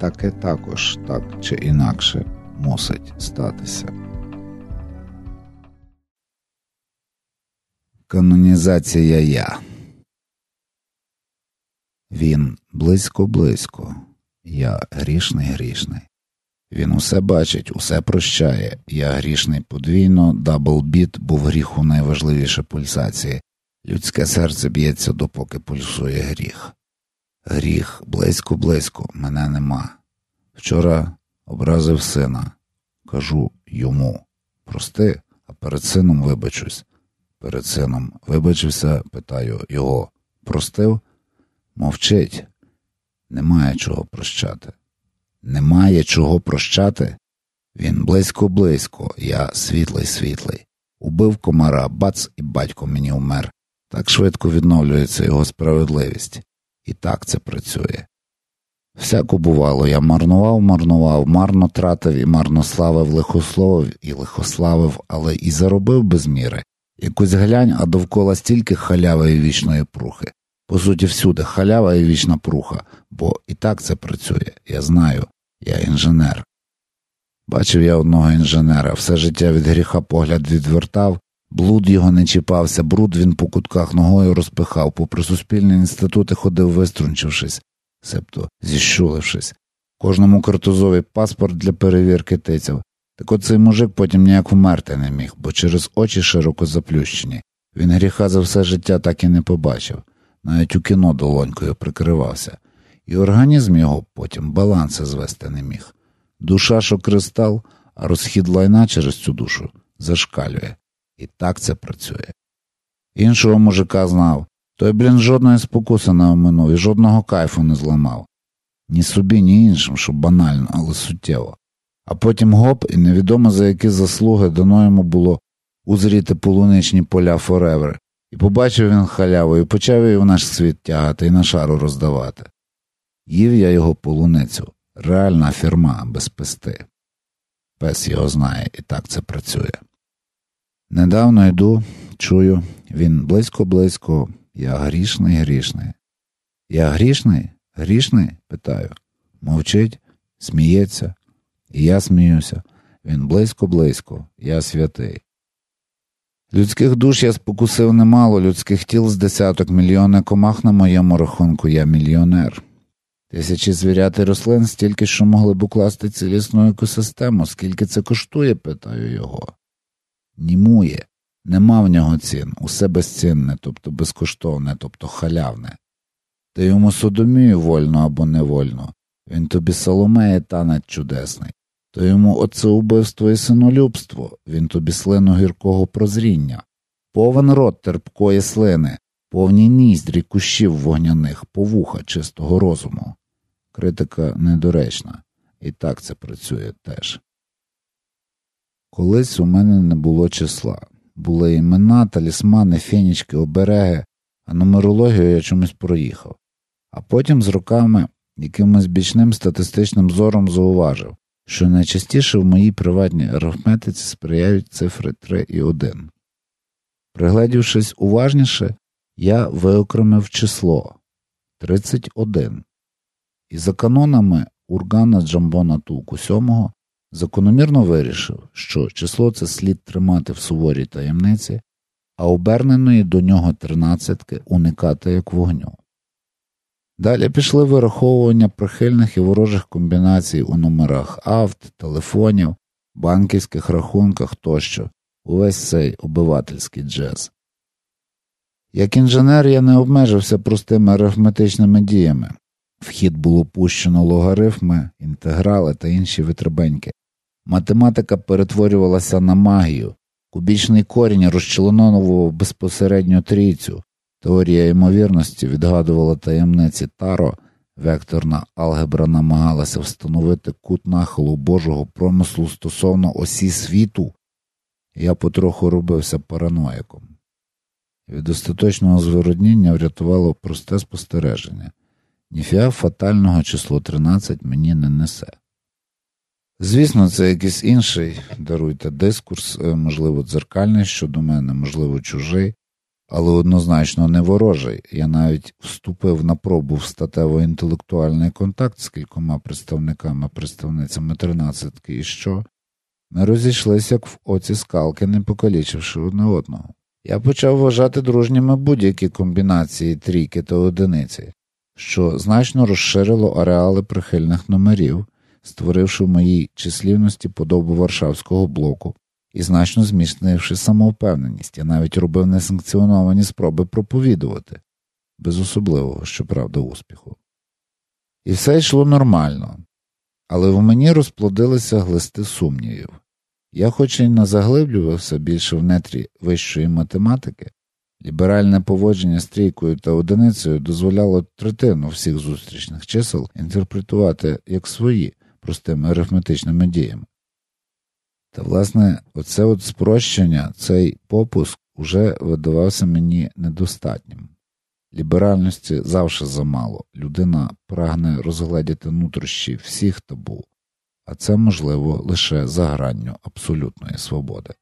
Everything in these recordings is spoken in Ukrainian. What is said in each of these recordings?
таке також так чи інакше мусить статися. Канонізація я. Він близько-близько. Я грішний грішний. Він усе бачить, усе прощає. Я грішний подвійно, double beat був гріху найважливіше пульсації. Людське серце б'ється, допоки пульсує гріх. Гріх близько близько, мене нема. Вчора образив сина. Кажу йому прости, а перед сином вибачусь. Перед сином вибачився, питаю його простив? Мовчить. Немає чого прощати. Немає чого прощати. Він близько-близько, я світлий світлий. Убив комара, бац, і батько мені умер. Так швидко відновлюється його справедливість. І так це працює. Всяко бувало, я марнував, марнував, марно тратив і марно славив, лихословив і лихославив, але і заробив без міри. Якось глянь, а довкола стільки халяви і вічної прухи. По суті, всюди халява і вічна пруха, бо і так це працює, я знаю, я інженер. Бачив я одного інженера, все життя від гріха погляд відвертав, блуд його не чіпався, бруд він по кутках ногою розпихав, попри суспільні інститути ходив, виструнчившись, себто зіщулившись. Кожному картузові паспорт для перевірки тицяв. Так от цей мужик потім ніяк вмерти не міг, бо через очі широко заплющені. Він гріха за все життя так і не побачив, навіть у кіно долонькою прикривався, і організм його потім баланси звести не міг. Душа, що кристал, а розхід лайна через цю душу зашкалює. І так це працює. Іншого мужика знав, той, блін, жодної спокуси не оминув і жодного кайфу не зламав. Ні собі, ні іншим, що банально, але суттєво. А потім гоп, і невідомо за які заслуги дано йому було узріти полуничні поля фореври, і побачив він халяву, і почав її в наш світ тягати і на шару роздавати. Їв я його полуницю, реальна фірма без пести. Пес його знає, і так це працює. Недавно йду, чую, він близько-близько, я грішний, грішний. Я грішний, грішний? питаю. Мовчить, сміється, і я сміюся. Він близько-близько, я святий. Людських душ я спокусив немало, людських тіл з десяток мільйони комах на моєму рахунку, я мільйонер. Тисячі звірят і рослин стільки, що могли б укласти цілісну екосистему, скільки це коштує, питаю його. Німує, нема в нього цін, усе безцінне, тобто безкоштовне, тобто халявне. Ти йому содомію вольно або невольно, він тобі соломеє танець чудесний, то йому оце убивство і синолюбство, він тобі слину гіркого прозріння, повен рот терпкої слини, повні ніздрі кущів вогняних, повуха чистого розуму. Критика недоречна, і так це працює теж. Колись у мене не було числа. Були імена, талісмани, фенічки, обереги, а нумерологію я чомусь проїхав. А потім з роками якимось бічним статистичним зором зауважив, що найчастіше в моїй приватній арифметиці сприяють цифри 3 і 1. Пригледівшись уважніше, я виокремив число 31. І за канонами Ургана Джамбона Тулку VII закономірно вирішив, що число це слід тримати в суворій таємниці, а оберненої до нього тринадцятки уникати як вогню. Далі пішли вираховування прихильних і ворожих комбінацій у номерах авт, телефонів, банківських рахунках тощо, увесь цей обивательський джез. Як інженер я не обмежився простими арифметичними діями. В хід було пущено логарифми, інтеграли та інші витребеньки. Математика перетворювалася на магію, кубічний корінь розчленовував безпосередньо трійцю, теорія ймовірності відгадувала таємниці таро, векторна алгебра намагалася встановити кут нахилу Божого промислу стосовно осі світу. Я потроху робився параноїком. Від остаточного звородніння врятувало просте спостереження ніфіга фатального число 13 мені не несе. Звісно, це якийсь інший, даруйте дискурс, е, можливо, дзеркальний щодо мене, можливо, чужий, але однозначно не ворожий. Я навіть вступив на пробу в статево-інтелектуальний контакт з кількома представниками, представницями тринадцятки, і що ми розійшлися, як в оці скалки, не покалічивши одне одного. Я почав вважати дружніми будь-які комбінації трійки та одиниці, що значно розширило ареали прихильних номерів, створивши в моїй числівності подобу Варшавського блоку і значно зміцнивши самовпевненість, я навіть робив несанкціоновані спроби проповідувати, без особливого, щоправда, успіху. І все йшло нормально, але в мені розплодилися глисти сумнівів. Я, хоч і не заглиблювався більше в нетрі вищої математики, ліберальне поводження з трійкою та одиницею дозволяло третину всіх зустрічних чисел інтерпретувати як свої простими арифметичними діями. Та, власне, оце от спрощення, цей попуск уже видавався мені недостатнім. Ліберальності завжди замало, людина прагне розгледіти нутрощі всіх табу, а це можливо лише за гранню абсолютної свободи.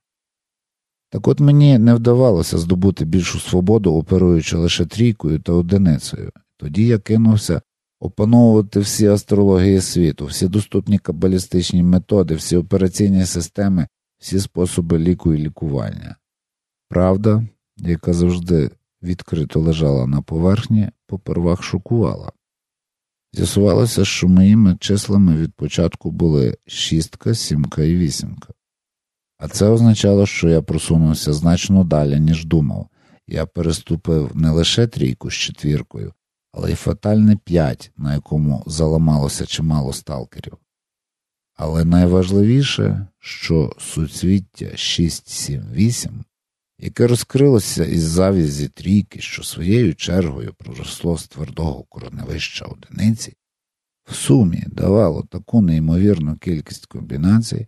Так от мені не вдавалося здобути більшу свободу, оперуючи лише трійкою та одиницею, тоді я кинувся опановувати всі астрології світу, всі доступні кабалістичні методи, всі операційні системи, всі способи ліку і лікування. Правда, яка завжди відкрито лежала на поверхні, попервах шокувала. З'ясувалося, що моїми числами від початку були шістка, сімка і вісімка. А це означало, що я просунувся значно далі, ніж думав. Я переступив не лише трійку з четвіркою, але й фатальне п'ять, на якому заламалося чимало сталкерів. Але найважливіше, що суцвіття 6, 7, 8, яке розкрилося із завізі трійки, що своєю чергою проросло з твердого короневища одиниці, в сумі давало таку неймовірну кількість комбінацій,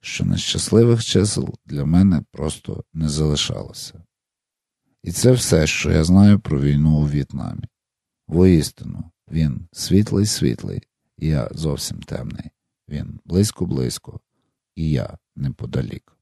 що нещасливих чисел для мене просто не залишалося. І це все, що я знаю про війну у В'єтнамі. Воістину, він світлий світлий, я зовсім темний. Він близько близько, і я неподалік.